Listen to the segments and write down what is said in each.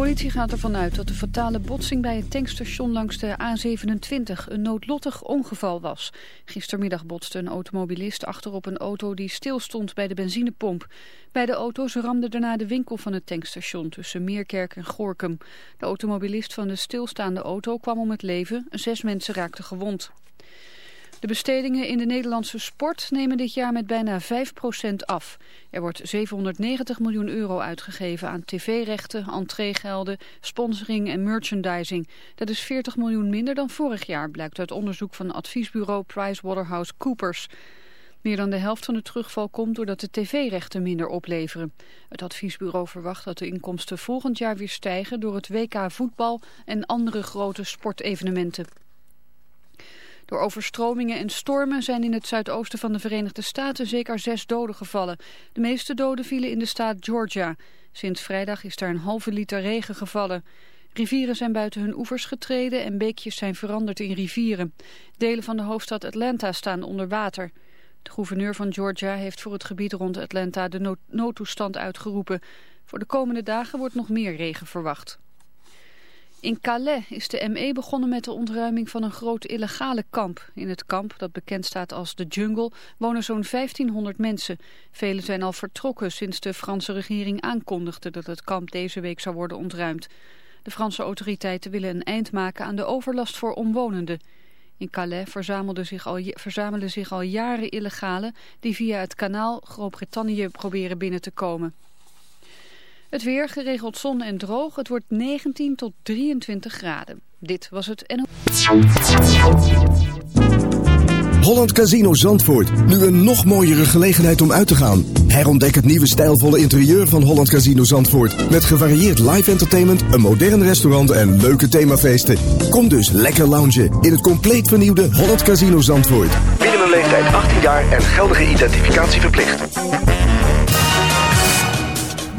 politie gaat ervan uit dat de fatale botsing bij het tankstation langs de A27 een noodlottig ongeval was. Gistermiddag botste een automobilist achterop een auto die stilstond bij de benzinepomp. Beide auto's ramden daarna de winkel van het tankstation tussen Meerkerk en Gorkum. De automobilist van de stilstaande auto kwam om het leven, zes mensen raakten gewond. De bestedingen in de Nederlandse sport nemen dit jaar met bijna 5% af. Er wordt 790 miljoen euro uitgegeven aan tv-rechten, entreegelden, sponsoring en merchandising. Dat is 40 miljoen minder dan vorig jaar, blijkt uit onderzoek van adviesbureau PricewaterhouseCoopers. Meer dan de helft van de terugval komt doordat de tv-rechten minder opleveren. Het adviesbureau verwacht dat de inkomsten volgend jaar weer stijgen door het WK voetbal en andere grote sportevenementen. Door overstromingen en stormen zijn in het zuidoosten van de Verenigde Staten zeker zes doden gevallen. De meeste doden vielen in de staat Georgia. Sinds vrijdag is daar een halve liter regen gevallen. Rivieren zijn buiten hun oevers getreden en beekjes zijn veranderd in rivieren. Delen van de hoofdstad Atlanta staan onder water. De gouverneur van Georgia heeft voor het gebied rond Atlanta de nood noodtoestand uitgeroepen. Voor de komende dagen wordt nog meer regen verwacht. In Calais is de ME begonnen met de ontruiming van een groot illegale kamp. In het kamp, dat bekend staat als de Jungle, wonen zo'n 1500 mensen. Velen zijn al vertrokken sinds de Franse regering aankondigde dat het kamp deze week zou worden ontruimd. De Franse autoriteiten willen een eind maken aan de overlast voor omwonenden. In Calais verzamelden zich al, verzamelen zich al jaren illegalen die via het kanaal Groot-Brittannië proberen binnen te komen. Het weer, geregeld zon en droog. Het wordt 19 tot 23 graden. Dit was het NO. Holland Casino Zandvoort. Nu een nog mooiere gelegenheid om uit te gaan. Herontdek het nieuwe stijlvolle interieur van Holland Casino Zandvoort. Met gevarieerd live entertainment, een modern restaurant en leuke themafeesten. Kom dus lekker loungen in het compleet vernieuwde Holland Casino Zandvoort. Binnen een leeftijd 18 jaar en geldige identificatie verplicht.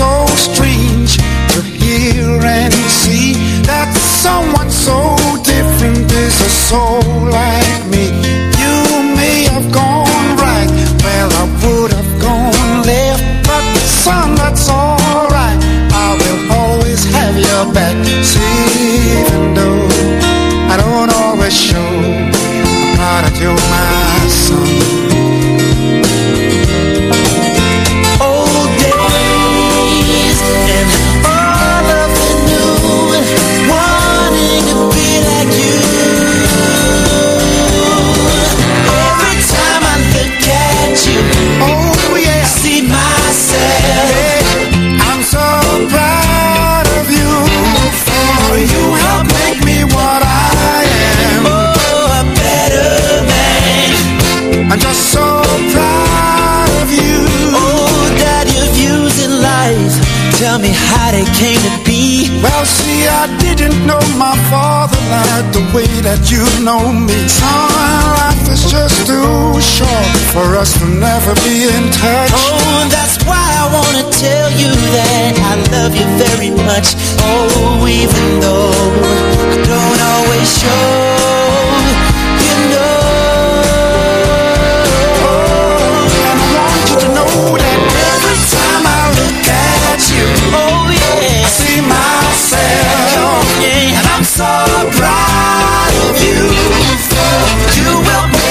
So strange to hear and see that someone so different is a soul like me. You may have gone right, well, I would have gone left, but son, that's alright. I will always have your back. See, even though I don't always show, I'm you're my we'll never be in touch. Oh, that's why I wanna tell you that I love you very much. Oh, even though I don't always show, you know. Oh, and I want you to know that every time I look at you, oh yeah, I see myself, oh, and I'm so proud of you. You will.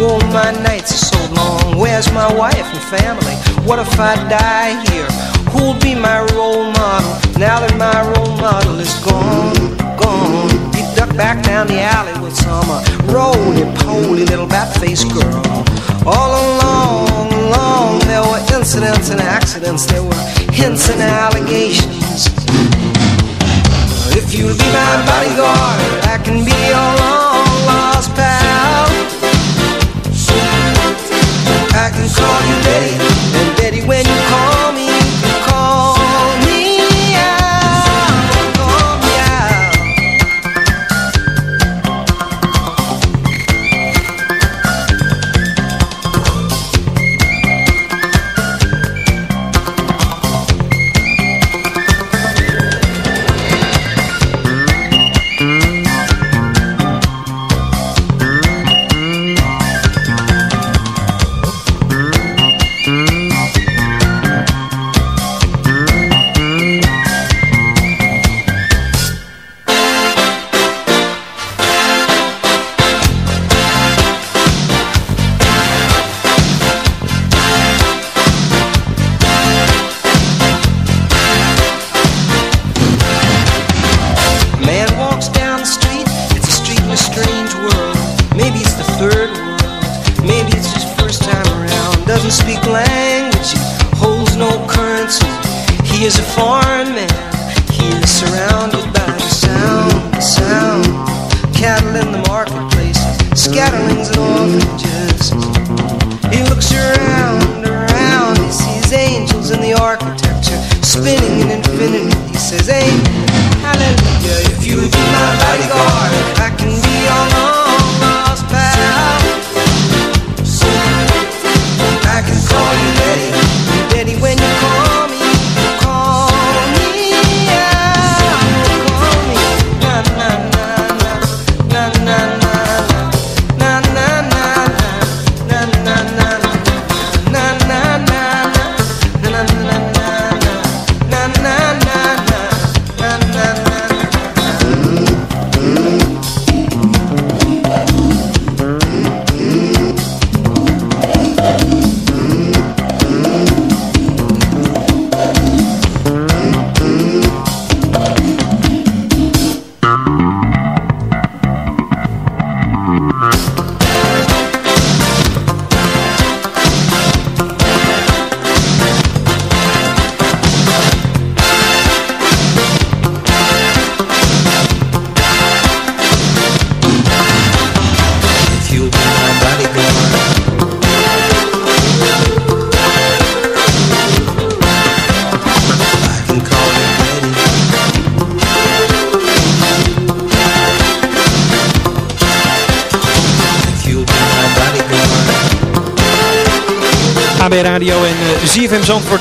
All my nights are so long. Where's my wife and family? What if I die here? Who'll be my role model now that my role model is gone, gone? He ducked back down the alley with some uh, roly-poly little bat-faced girl. All along, along, there were incidents and accidents. There were hints and allegations. If you'll be my bodyguard, I can be your long lost pal. saw you late. And Betty, when you call voices ain't hallelujah if you do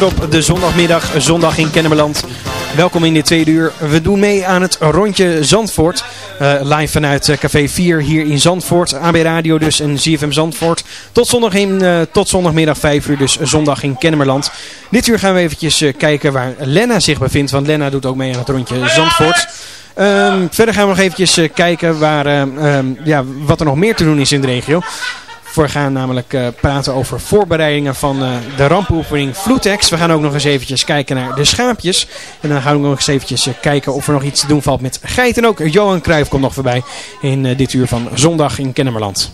Op de zondagmiddag, zondag in Kennemerland. Welkom in dit tweede uur. We doen mee aan het rondje Zandvoort. Eh, live vanuit eh, Café 4 hier in Zandvoort. AB Radio dus en ZFM Zandvoort. Tot, zondag in, eh, tot zondagmiddag 5 uur, dus zondag in Kennemerland. Dit uur gaan we eventjes kijken waar Lena zich bevindt. Want Lena doet ook mee aan het rondje Zandvoort. Ehm, verder gaan we nog eventjes kijken waar, ehm, ehm, ja, wat er nog meer te doen is in de regio. We gaan namelijk eh, praten over voorbereidingen van eh, de rampoefening Vloetex. We gaan ook nog eens eventjes kijken naar de schaapjes. En dan gaan we nog eens eventjes eh, kijken of er nog iets te doen valt met geiten. En ook Johan Cruijff komt nog voorbij in dit uur van zondag in Kennemerland.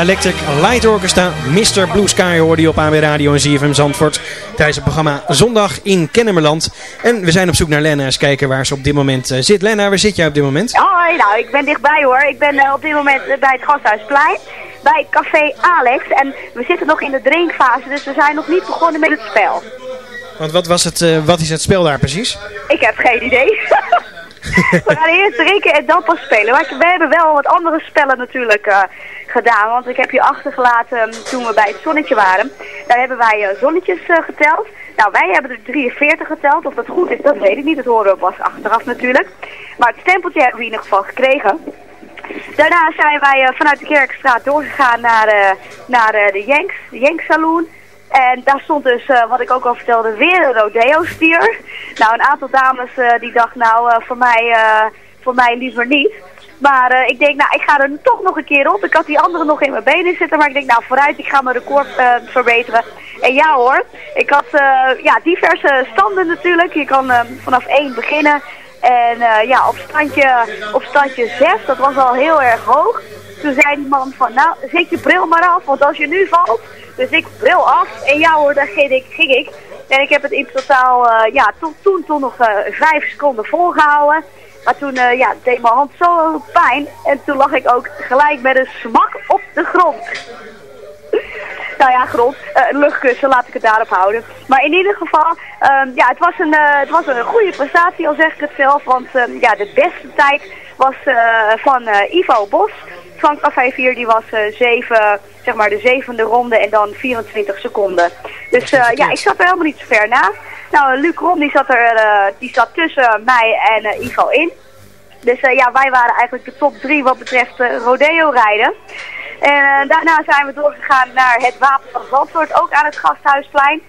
Dialectic Light Orchestra. Mr. Blue Sky hoorde je op AB Radio en ZFM Zandvoort. Tijdens het programma Zondag in Kennemerland. En we zijn op zoek naar Lena. Eens kijken waar ze op dit moment eh, zit. Lena, waar zit jij op dit moment? Hoi, nou, ik ben dichtbij hoor. Ik ben eh, op dit moment eh, bij het Gasthuisplein. Bij Café Alex. En we zitten nog in de drinkfase, dus we zijn nog niet begonnen met het spel. Want wat, was het, wat is het spel daar precies? Ik heb geen idee. we gaan eerst drinken en dan pas spelen. Maar we hebben wel wat andere spellen natuurlijk gedaan. Want ik heb je achtergelaten um, toen we bij het zonnetje waren. Daar hebben wij eh, zonnetjes eh, geteld. Nou, wij hebben er 43 geteld. Of dat goed is, dat weet ik niet. Dat horen we pas achteraf natuurlijk. Maar het stempeltje hebben we in ieder geval gekregen. Daarna zijn wij eh, vanuit de Kerkstraat doorgegaan naar, naar de Jenks, de Jenks Saloon. En daar stond dus, wat ik ook al vertelde, weer een rodeo-stier. Nou, een aantal dames die dacht, nou, voor, mij, voor mij liever niet. Maar eh, ik denk, nou, ik ga er toch nog een keer op. Ik had die andere nog in mijn benen zitten, maar ik denk, nou, vooruit, ik ga mijn record eh, verbeteren. En ja hoor, ik had eh, ja, diverse standen natuurlijk. Je kan vanaf één beginnen. En ja, op standje, op standje 6, dat was al heel erg hoog. Toen zei die man van, nou, zet je bril maar af, want als je nu valt... Dus ik bril af en ja hoor, daar ging ik. Ging ik. En ik heb het in totaal, ja, tot, toen, toen nog vijf seconden volgehouden. Maar toen eh, ja, deed mijn hand zo pijn. En toen lag ik ook gelijk met een smak op de grond. nou ja, grond. eh, een luchtkussen, laat ik het daarop houden. Maar in ieder geval, ehm, ja, het was, een, eh, het was een goede prestatie, al zeg ik het zelf. Want ehm, ja, de beste tijd was van Ivo Bos. Van Café 4, die was zeven, zeg maar de zevende ronde en dan 24 seconden. Dus ja, ik zat er helemaal niet zo ver naast. Nou, Luc die zat, er, eh, die zat tussen mij en eh, Ivo in. Dus eh, ja, wij waren eigenlijk de top drie wat betreft rodeo rijden. En daarna zijn we doorgegaan naar het Wapen van Zandvoort, ook aan het Gasthuisplein.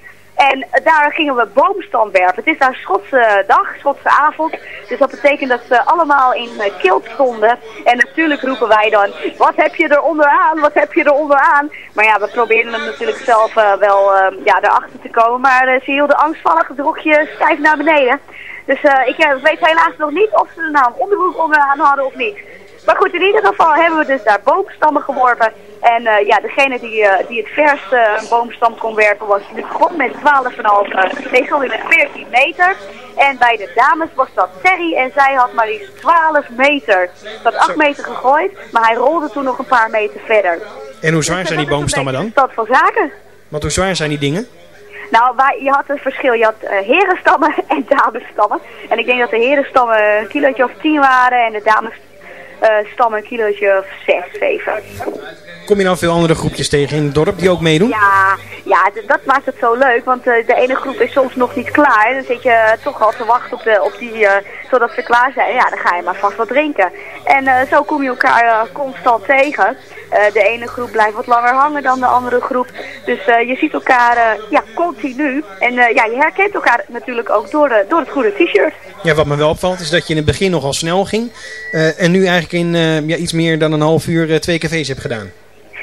En eh, daar gingen we boomstam werpen. Het is daar Schotse dag, Schotse avond. Dus dat betekent dat ze allemaal in uh, kilt stonden. En natuurlijk roepen wij dan, wat heb je er onderaan, wat heb je er onderaan? Maar ja, we probeerden hem natuurlijk zelf eh, wel eh, ja, erachter te komen. Maar eh, ze hielden angstvallig het rokje stijf naar beneden. Dus eh, ik eh, weet helaas nog niet of ze er nou een onderbroek onderaan hadden of niet. Maar goed, in ieder geval hebben we dus daar boomstammen geworpen. En eh, ja, degene die, eh, die het verst eh, een boomstam kon werpen was Luc Grot met 12,5, uh, nee met 14 meter. En bij de dames was dat Terry en zij had maar liefst 12 meter. Had 8 meter gegooid, maar hij rolde toen nog een paar meter verder. En hoe zwaar zijn die boomstammen dan? Stad van zaken. Want hoe zwaar zijn die dingen? Nou, je had een verschil. Je had eh, herenstammen en damesstammen. En ik denk dat de herenstammen een kilootje of 10 waren en de damesstammen een kilootje of 6, 7. Kom je nou veel andere groepjes tegen in het dorp die ook meedoen? Ja, ja dat maakt het zo leuk, want eh, de ene groep is soms nog niet klaar. Dan zit je eh, toch al te wachten op, de, op die, eh, zodat ze klaar zijn. Ja, dan ga je maar vast wat drinken. En zo kom je elkaar constant tegen. De ene groep blijft wat langer hangen dan de andere groep. Dus je ziet elkaar ja, continu. En ja, je herkent elkaar natuurlijk ook door, de, door het goede t-shirt. Ja, wat me wel opvalt is dat je in het begin nogal snel ging. en nu eigenlijk in ja, iets meer dan een half uur twee cafés hebt gedaan.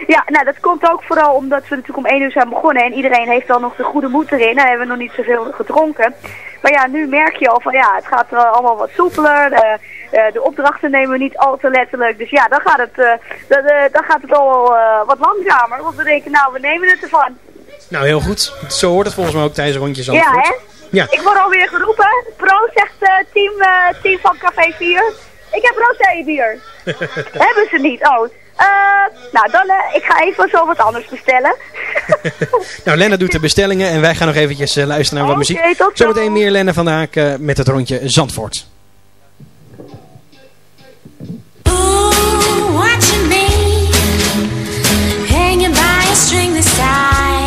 Ja, nou dat komt ook vooral omdat we natuurlijk om één uur zijn begonnen en iedereen heeft dan nog de goede moed erin. Dan hebben we nog niet zoveel gedronken. Maar ja, nu merk je al van ja, het gaat eh, allemaal wat soepeler. De, eh, de opdrachten nemen we niet al te letterlijk. Dus ja, dan gaat het, eh, dan, dan gaat het al wat langzamer. Want we denken, nou, we nemen het ervan. Nou, heel goed. Zo hoort het volgens mij ook tijdens een rondje Ja, hè? Ja. Ik word alweer geroepen. Pro zegt team, team van Café 4. Ik heb rosé bier. Hebben ze niet? Oh. Eh, nou, dan eh, ik ga even zo wat anders bestellen. Nou, Lenne doet de bestellingen en wij gaan nog eventjes eh, luisteren naar wat muziek. tot. Zometeen meer Lenne vandaag eh, met het rondje Zandvoort. Ooh, watching me hanging by a string this time.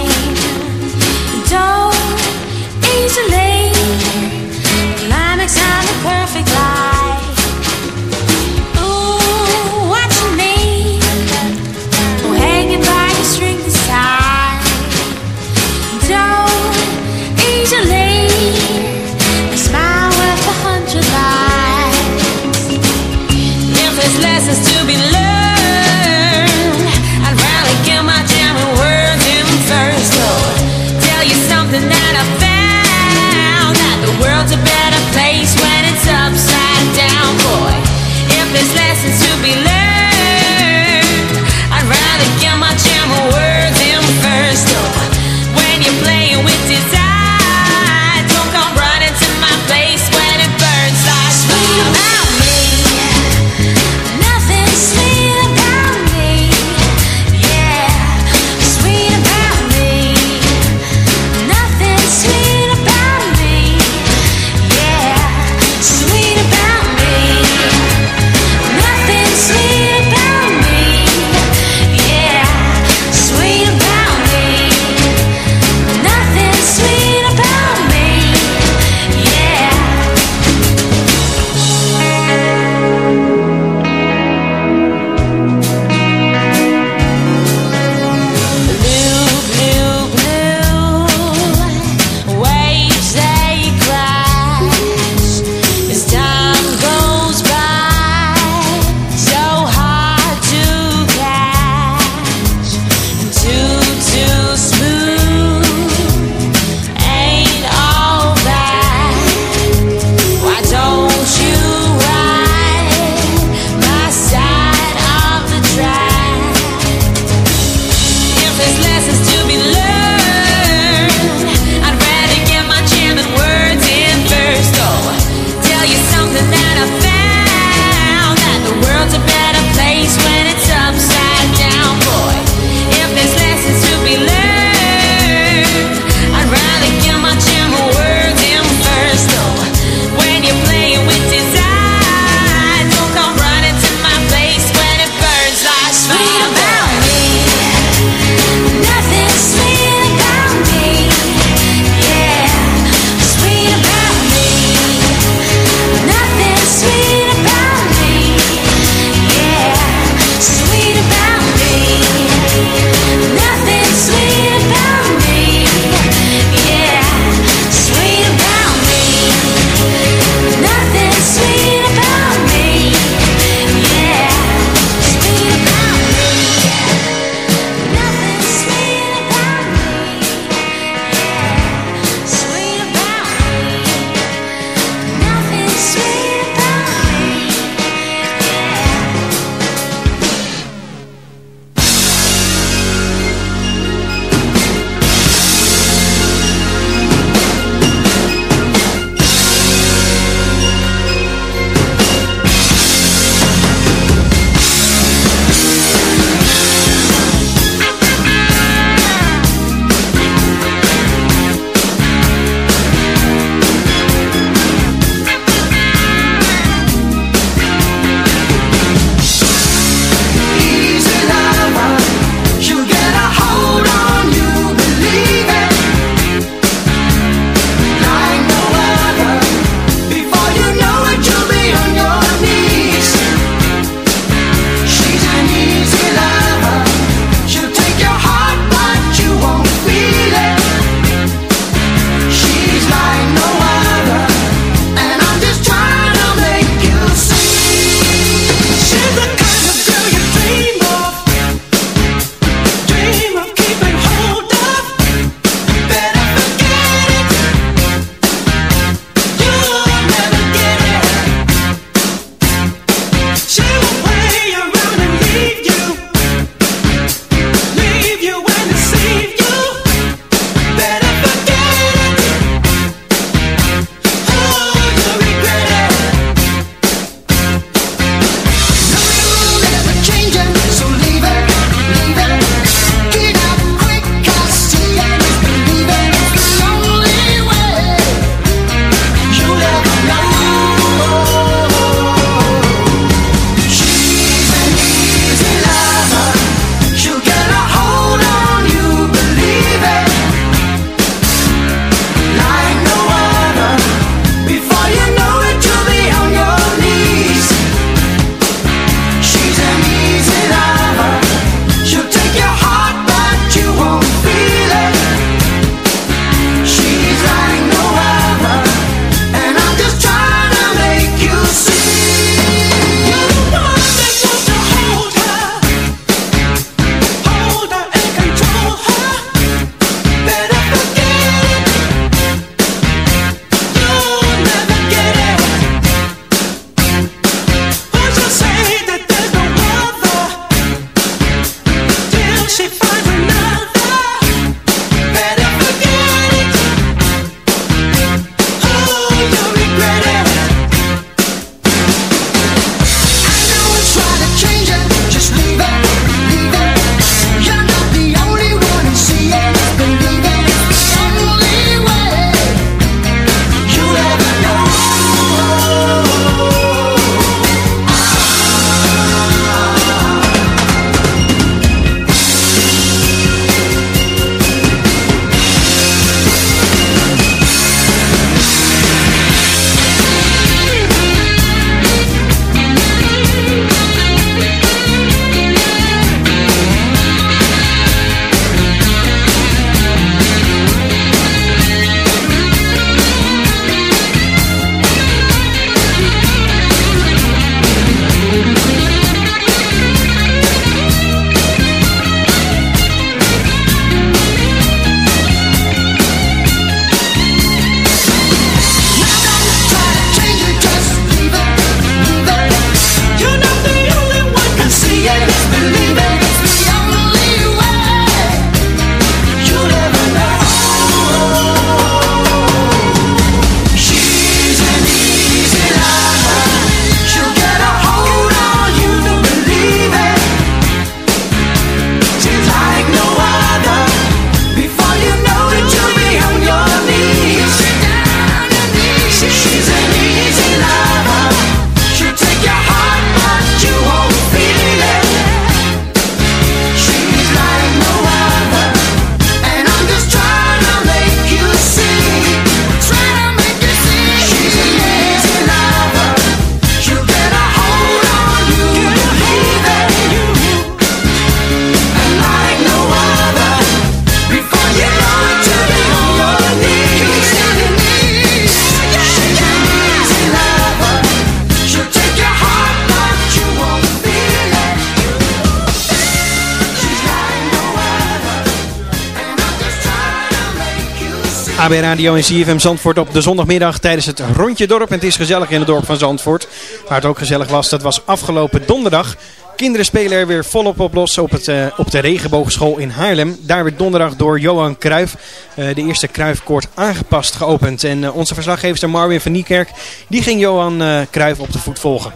AB Radio en CFM Zandvoort op de zondagmiddag tijdens het rondje dorp. En het is gezellig in het dorp van Zandvoort. Waar het ook gezellig was, dat was afgelopen donderdag. Kinderen spelen er weer volop op los op, het, eh, op de regenboogschool in Haarlem. Daar werd donderdag door Johan Cruijff eh, de eerste Cruijffkoord aangepast geopend. En eh, onze verslaggever Marvin van Niekerk, die ging Johan Cruijff op de voet volgen.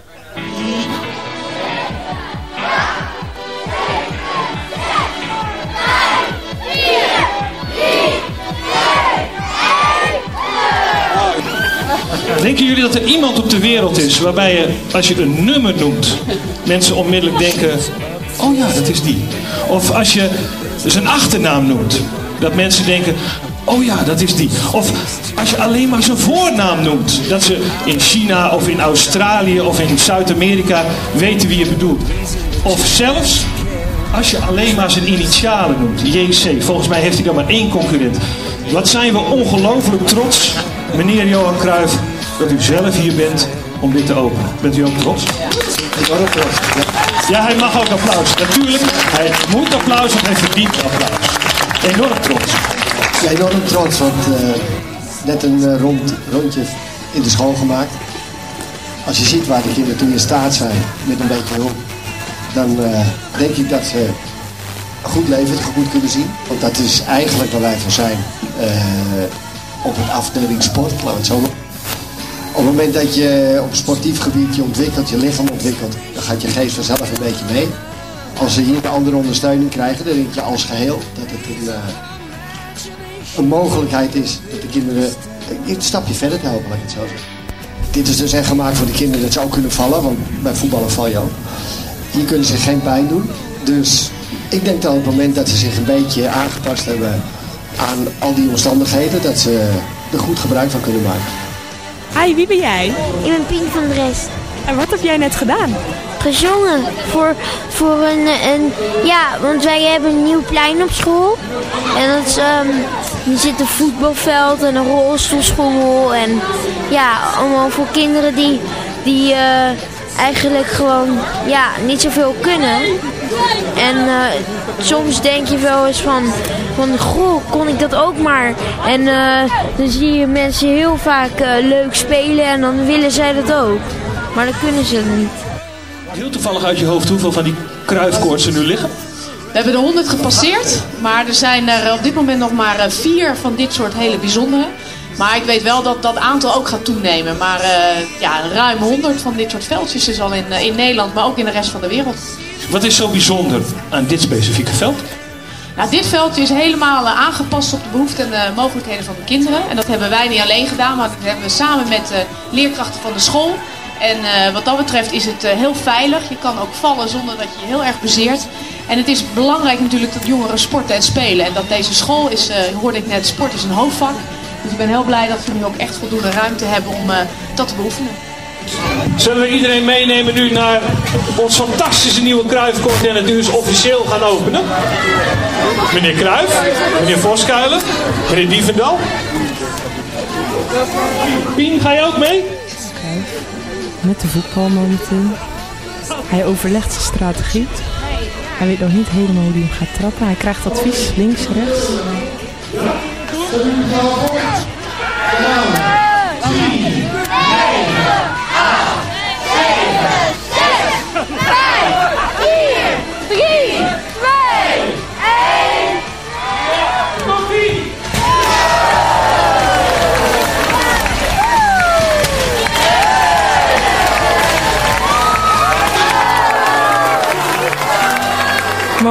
Denken jullie dat er iemand op de wereld is waarbij je, als je een nummer noemt, mensen onmiddellijk denken: oh ja, dat is die. Of als je zijn achternaam noemt, dat mensen denken: oh ja, dat is die. Of als je alleen maar zijn voornaam noemt, dat ze in China of in Australië of in Zuid-Amerika weten wie je bedoelt. Of zelfs als je alleen maar zijn initialen noemt, JC. Volgens mij heeft hij dan maar één concurrent. Wat zijn we ongelooflijk trots, meneer Johan Cruijff, dat u zelf hier bent om dit te openen. Bent u ook trots? Ja. trots. Ja, hij mag ook applaus. Natuurlijk, hij moet applaus en hij verdient applaus. Enorm trots. Ja, enorm trots, want uh, net een uh, rond, rondje in de school gemaakt. Als je ziet waar de kinderen toen in staat zijn, met een beetje hulp, dan uh, denk ik dat ze een goed leven goed kunnen zien. Want dat is eigenlijk waar wij voor zijn op het afdeling sport, het zo op het moment dat je op sportief gebied je ontwikkelt, je lichaam ontwikkelt, dan gaat je geest vanzelf een beetje mee. Als ze hier een andere ondersteuning krijgen, dan denk je als geheel dat het een, uh, een mogelijkheid is dat de kinderen een stapje verder te helpen, laat ik. Dit is dus echt gemaakt voor de kinderen dat ze ook kunnen vallen, want bij voetballen val je ook. Hier kunnen ze geen pijn doen. Dus ik denk dat op het moment dat ze zich een beetje aangepast hebben aan al die omstandigheden, dat ze er goed gebruik van kunnen maken. Hi, wie ben jij? Ik ben Pien van Brest. En wat heb jij net gedaan? Gezongen voor, voor een, een... Ja, want wij hebben een nieuw plein op school. En dat is, um, er zit een voetbalveld en een rolstoelschommel. En ja, allemaal voor kinderen die, die uh, eigenlijk gewoon ja, niet zoveel kunnen. En uh, soms denk je wel eens van, van goh, kon ik dat ook maar. En uh, dan zie je mensen heel vaak uh, leuk spelen en dan willen zij dat ook. Maar dan kunnen ze het niet. Heel toevallig uit je hoofd hoeveel van die kruifkoortsen nu liggen? We hebben de 100 gepasseerd, maar er zijn er op dit moment nog maar vier van dit soort hele bijzondere. Maar ik weet wel dat dat aantal ook gaat toenemen. Maar uh, ja, ruim 100 van dit soort veldjes is al in, in Nederland, maar ook in de rest van de wereld. Wat is zo bijzonder aan dit specifieke veld? Nou, dit veldje is helemaal uh, aangepast op de behoeften en de mogelijkheden van de kinderen. En dat hebben wij niet alleen gedaan, maar dat hebben we samen met de leerkrachten van de school. En uh, wat dat betreft is het heel veilig. Je kan ook vallen zonder dat je je heel erg bezeert. En het is belangrijk natuurlijk dat jongeren sporten en spelen. En dat deze school is, hoorde ik net, sport is een hoofdvak. Dus ik ben heel blij dat we nu ook echt voldoende ruimte hebben om dat te beoefenen. Zullen we iedereen meenemen nu naar ons fantastische nieuwe Kruifkort en het nu eens officieel gaan openen? Meneer Kruif, meneer Voskuilen, meneer Dievendal. Pien, ga je ook mee? Kruif, met de voetbal momenteel. Hij overlegt zijn strategie. Hij weet nog niet helemaal hoe hij hem gaat trappen. Hij krijgt advies links, rechts.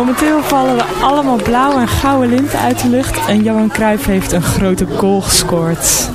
Momenteel vallen we allemaal blauwe en gouden linten uit de lucht en Johan Cruijff heeft een grote goal gescoord.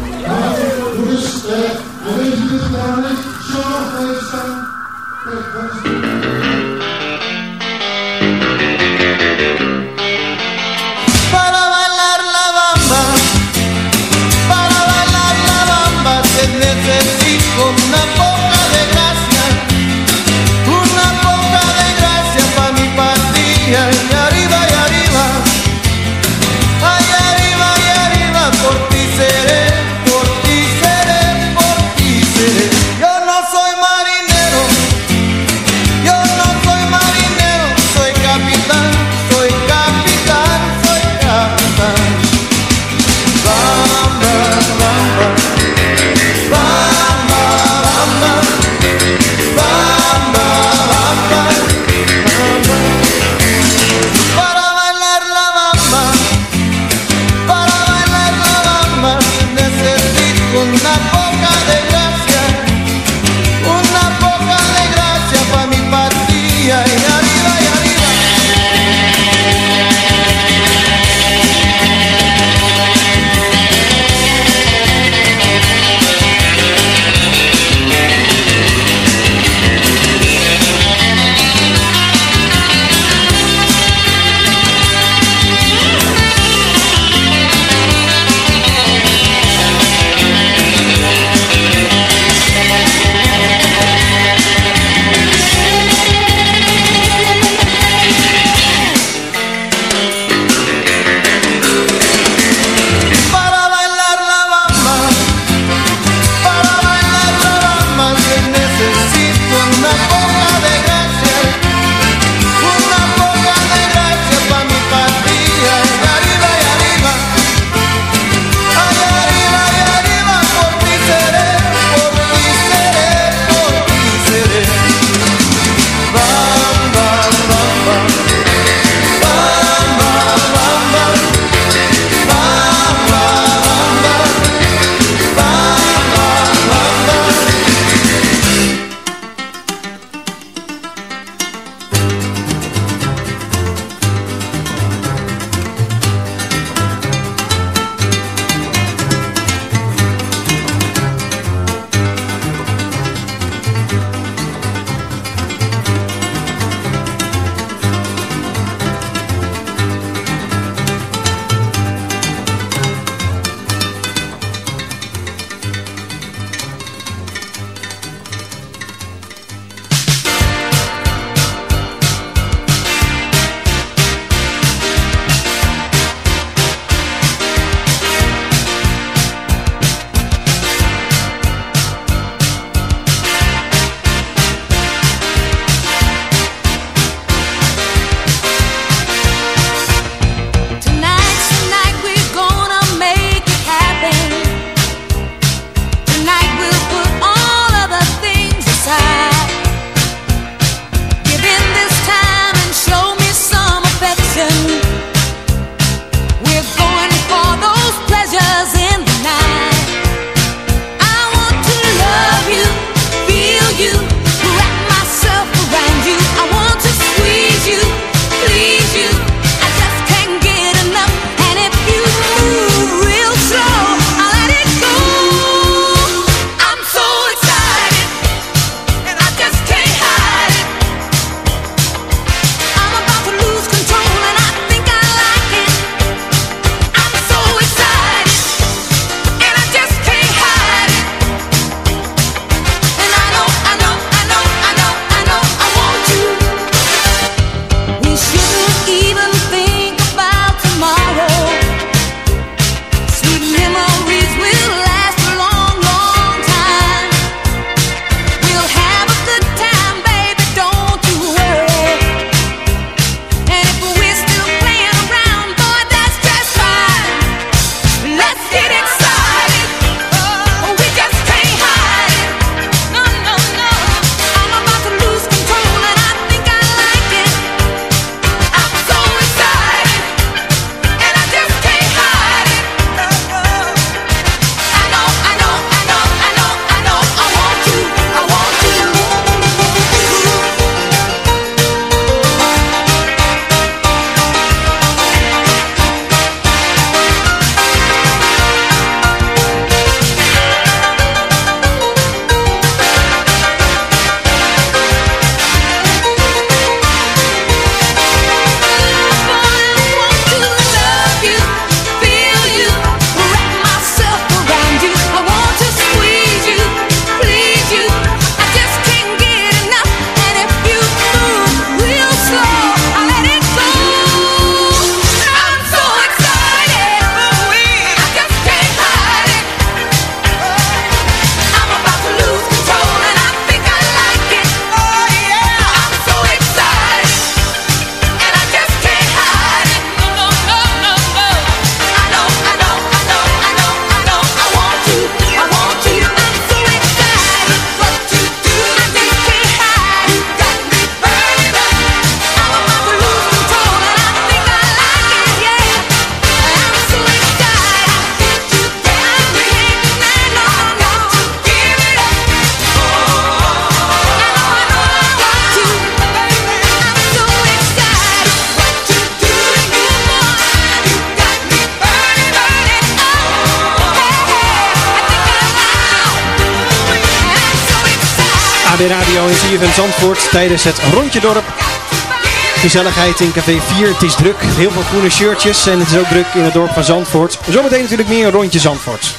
CFM Zandvoort tijdens het Rondje Dorp. Gezelligheid in Café 4. Het is druk. Heel veel groene shirtjes en het is ook druk in het dorp van Zandvoort. Zometeen natuurlijk meer een Rondje Zandvoort.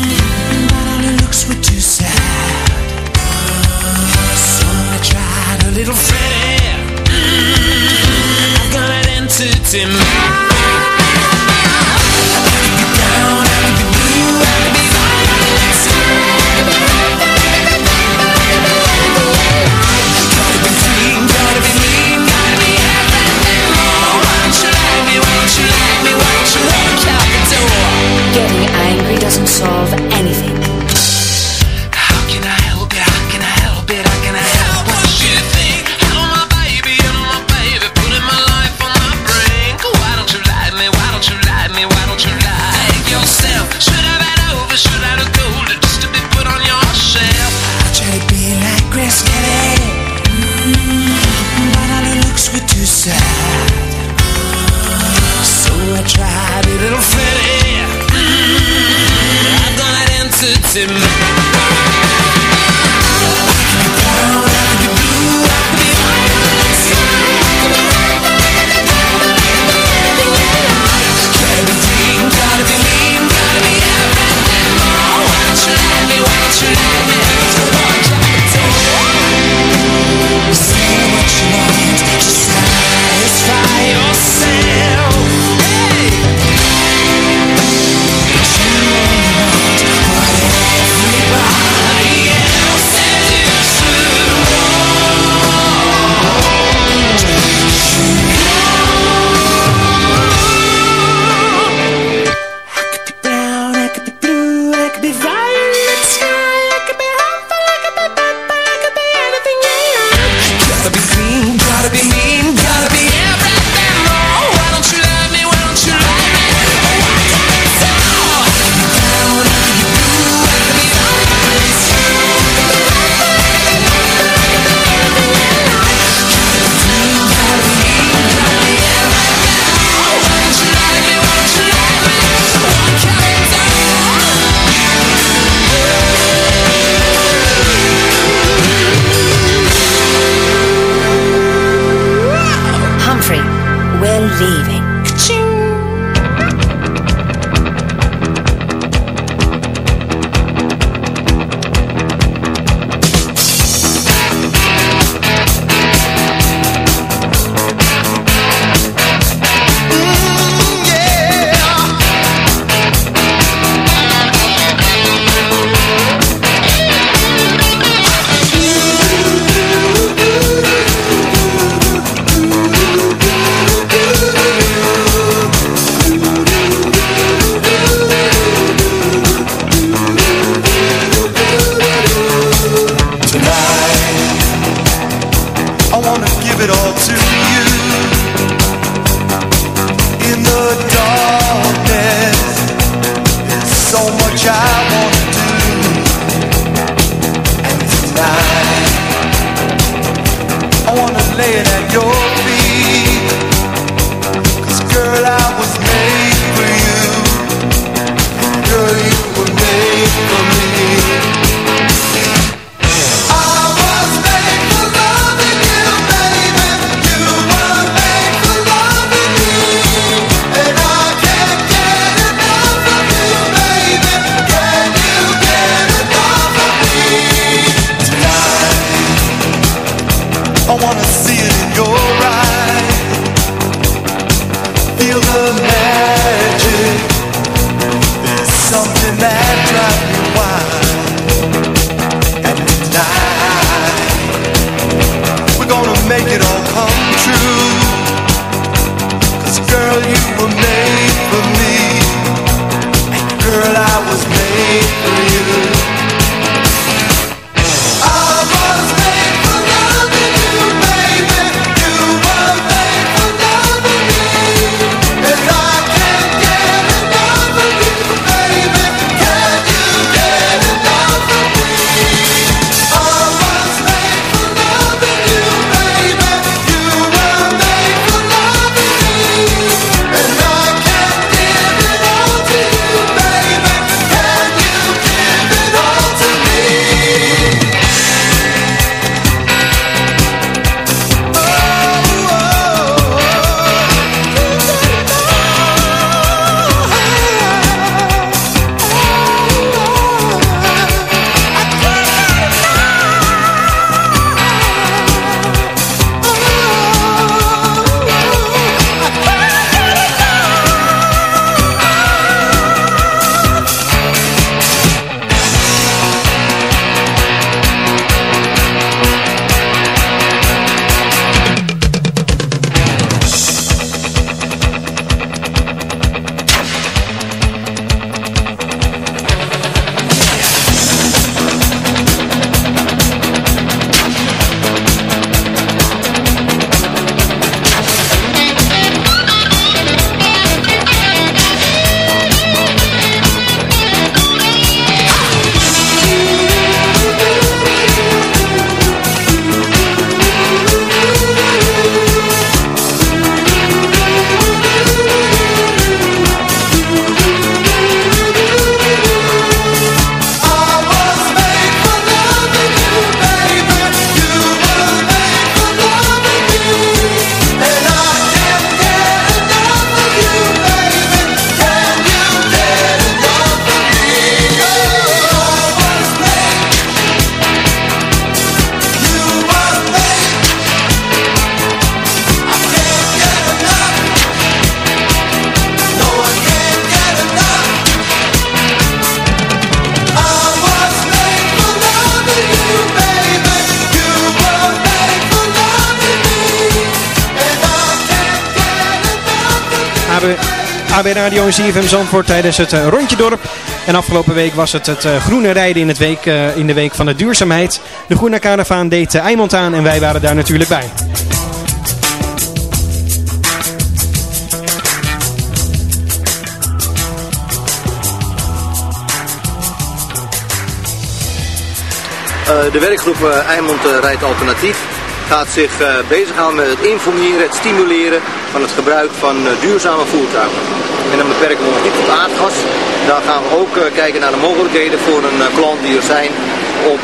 little Freddy. Mm, I've got an entity. Down be blue be to be gotta be gotta be everything Don't you me? Won't you me? Won't you the door? Getting angry doesn't solve anything. laying at your Radio en Zandvoort tijdens het eh, Rondje Dorp. En afgelopen week was het het eh, groene rijden in, het week, eh, in de week van de duurzaamheid. De Groene Caravaan deed Eimond aan en wij waren daar natuurlijk bij. De werkgroep Eimond Rijdt Alternatief gaat zich bezighouden met het informeren, het stimuleren van het gebruik van duurzame voertuigen. En dan beperken we ons niet aardgas. Daar gaan we ook kijken naar de mogelijkheden voor een klant die er zijn op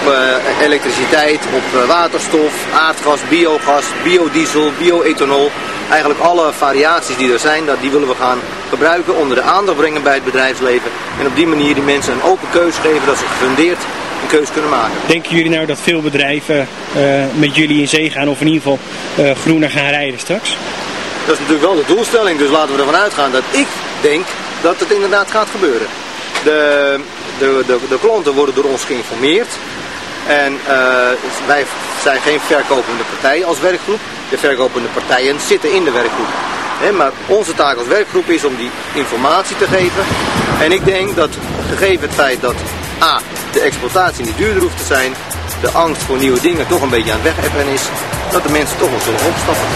elektriciteit, op waterstof, aardgas, biogas, biodiesel, bioethanol. Eigenlijk alle variaties die er zijn, dat, die willen we gaan gebruiken, onder de aandacht brengen bij het bedrijfsleven. En op die manier die mensen een open keuze geven dat ze gefundeerd een keuze kunnen maken. Denken jullie nou dat veel bedrijven met jullie in zee gaan of in ieder geval uh, groener gaan rijden straks? Dat is natuurlijk wel de doelstelling, dus laten we ervan uitgaan dat ik denk dat het inderdaad gaat gebeuren. De, de, de, de klanten worden door ons geïnformeerd. En uh, wij zijn geen verkopende partij als werkgroep. De verkopende partijen zitten in de werkgroep. Maar onze taak als werkgroep is om die informatie te geven. En ik denk dat gegeven het feit dat A, de exploitatie niet duurder hoeft te zijn, de angst voor nieuwe dingen toch een beetje aan het wegappen is, dat de mensen toch wel zullen opstappen.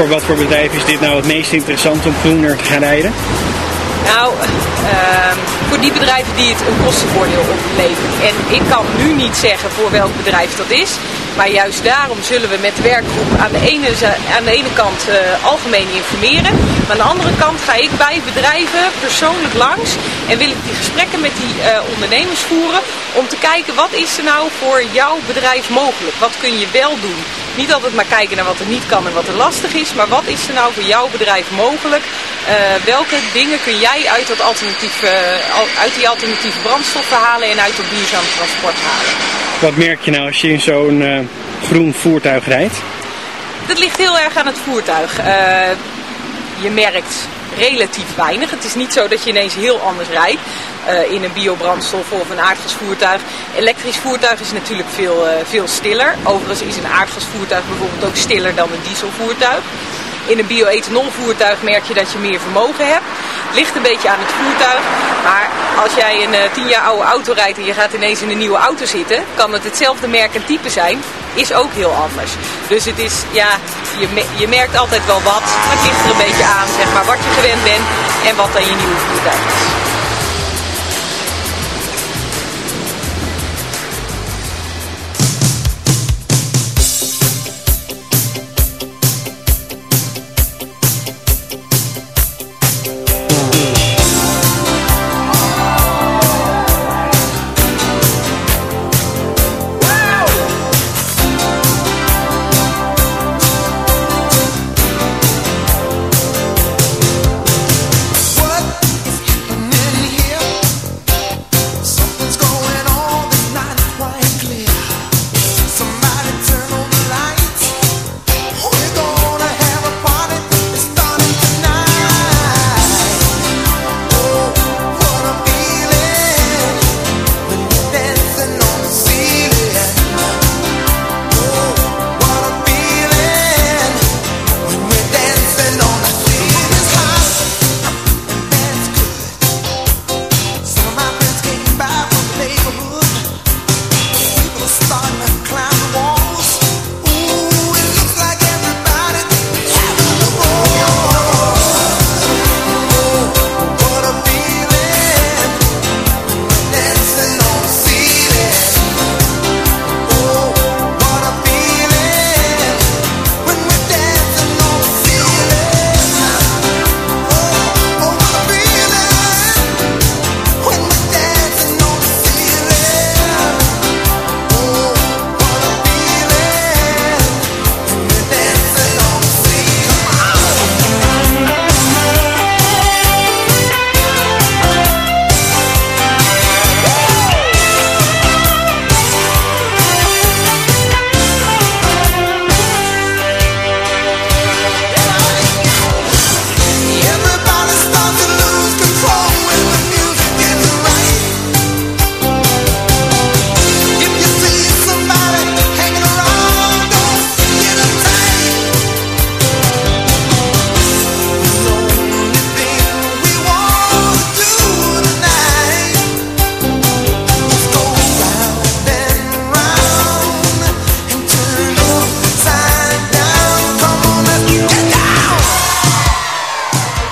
Voor wat voor bedrijf is dit nou het meest interessant om groener te gaan rijden? Nou, uh, voor die bedrijven die het een kostenvoordeel oplevert. En ik kan nu niet zeggen voor welk bedrijf dat is. Maar juist daarom zullen we met de werkgroep aan de ene, aan de ene kant uh, algemeen informeren. Maar aan de andere kant ga ik bij bedrijven persoonlijk langs. En wil ik die gesprekken met die uh, ondernemers voeren. Om te kijken wat is er nou voor jouw bedrijf mogelijk. Wat kun je wel doen. Niet altijd maar kijken naar wat er niet kan en wat er lastig is. Maar wat is er nou voor jouw bedrijf mogelijk. Uh, welke dingen kun jij uit, dat alternatief, uit die alternatieve brandstoffen halen en uit dat duurzaam transport halen. Wat merk je nou als je in zo'n uh, groen voertuig rijdt? Dat ligt heel erg aan het voertuig. Uh, je merkt relatief weinig. Het is niet zo dat je ineens heel anders rijdt uh, in een biobrandstof of een aardgasvoertuig. Elektrisch voertuig is natuurlijk veel, veel stiller. Overigens is een aardgasvoertuig bijvoorbeeld ook stiller dan een dieselvoertuig. In een bioethanolvoertuig merk je dat je meer vermogen hebt. Ligt een beetje aan het voertuig. Maar als jij een uh, 10 jaar oude auto rijdt en je gaat ineens in een nieuwe auto zitten, kan het hetzelfde merk en type zijn. Is ook heel anders. Dus het is, ja, je, je merkt altijd wel wat. Maar het ligt er een beetje aan, zeg maar, wat je gewend bent en wat dan je nieuwe voertuig is.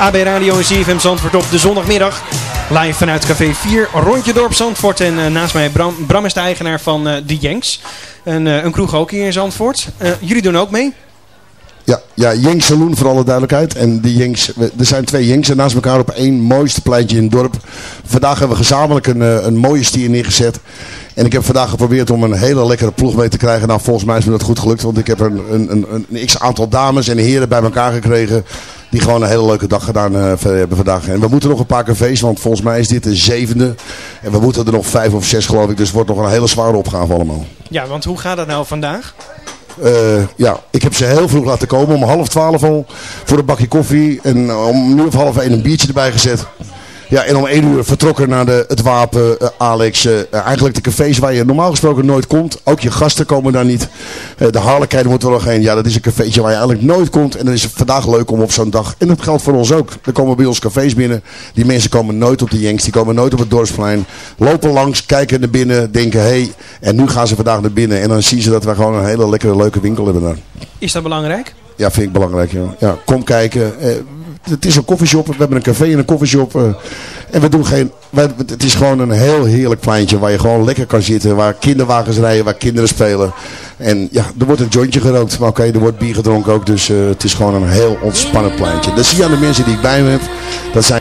AB Radio en CFM Zandvoort op de zondagmiddag. Live vanuit Café 4, rondje dorp Zandvoort. En eh, naast mij Bram, Bram is de eigenaar van eh, De Jenks. Een, eh, een kroeg ook hier in Zandvoort. Jullie doen ook mee? Ja, ja Jenks Saloon voor alle duidelijkheid. En die Jenks, er zijn twee Jenksen naast elkaar op één mooiste pleintje in het dorp. Vandaag hebben we gezamenlijk een, een mooie stier neergezet. En ik heb vandaag geprobeerd om een hele lekkere ploeg mee te krijgen. Nou, volgens mij is me dat goed gelukt. Want ik heb een, een, een, een x-aantal dames en heren bij elkaar gekregen. Die gewoon een hele leuke dag gedaan eh, hebben vandaag. En we moeten nog een paar cafés, want volgens mij is dit de zevende. En we moeten er nog vijf of zes geloof ik. Dus het wordt nog een hele zware opgave allemaal. Ja, want hoe gaat dat nou vandaag? Eh, ja, ik heb ze heel vroeg laten komen. Om half twaalf al voor een bakje koffie. En om nu of half één een biertje erbij gezet. Ja, en om één uur vertrokken naar de, het Wapen, eh, Alex. eh, eigenlijk de cafés waar je normaal gesproken nooit komt. Ook je gasten komen daar niet. Eh, de Harlekheid moet er nog heen. Ja, dat is een cafeetje waar je eigenlijk nooit komt. En dan is het vandaag leuk om op zo'n dag. En dat geldt voor ons ook. Er komen bij ons cafés binnen. Die mensen komen nooit op de Jenks. Die komen nooit op het dorpsplein. Lopen langs, kijken naar binnen. Denken, hé. Hey, en nu gaan ze vandaag naar binnen. En dan zien ze dat we gewoon een hele lekkere, leuke winkel hebben daar. Is dat belangrijk? Ja, vind ik belangrijk. Ja. Ja, kom kijken. Het is een koffieshop. We hebben een café en een koffieshop. eh, en we doen geen... Het is gewoon een heel heerlijk pleintje waar je gewoon lekker kan zitten. Waar kinderwagens rijden, waar kinderen spelen. En ja, er wordt een jointje gerookt. Maar oké, er wordt bier gedronken ook. Dus eh, het is gewoon een heel ontspannen pleintje. Dat zie je aan de mensen die ik bij me heb. Dat zijn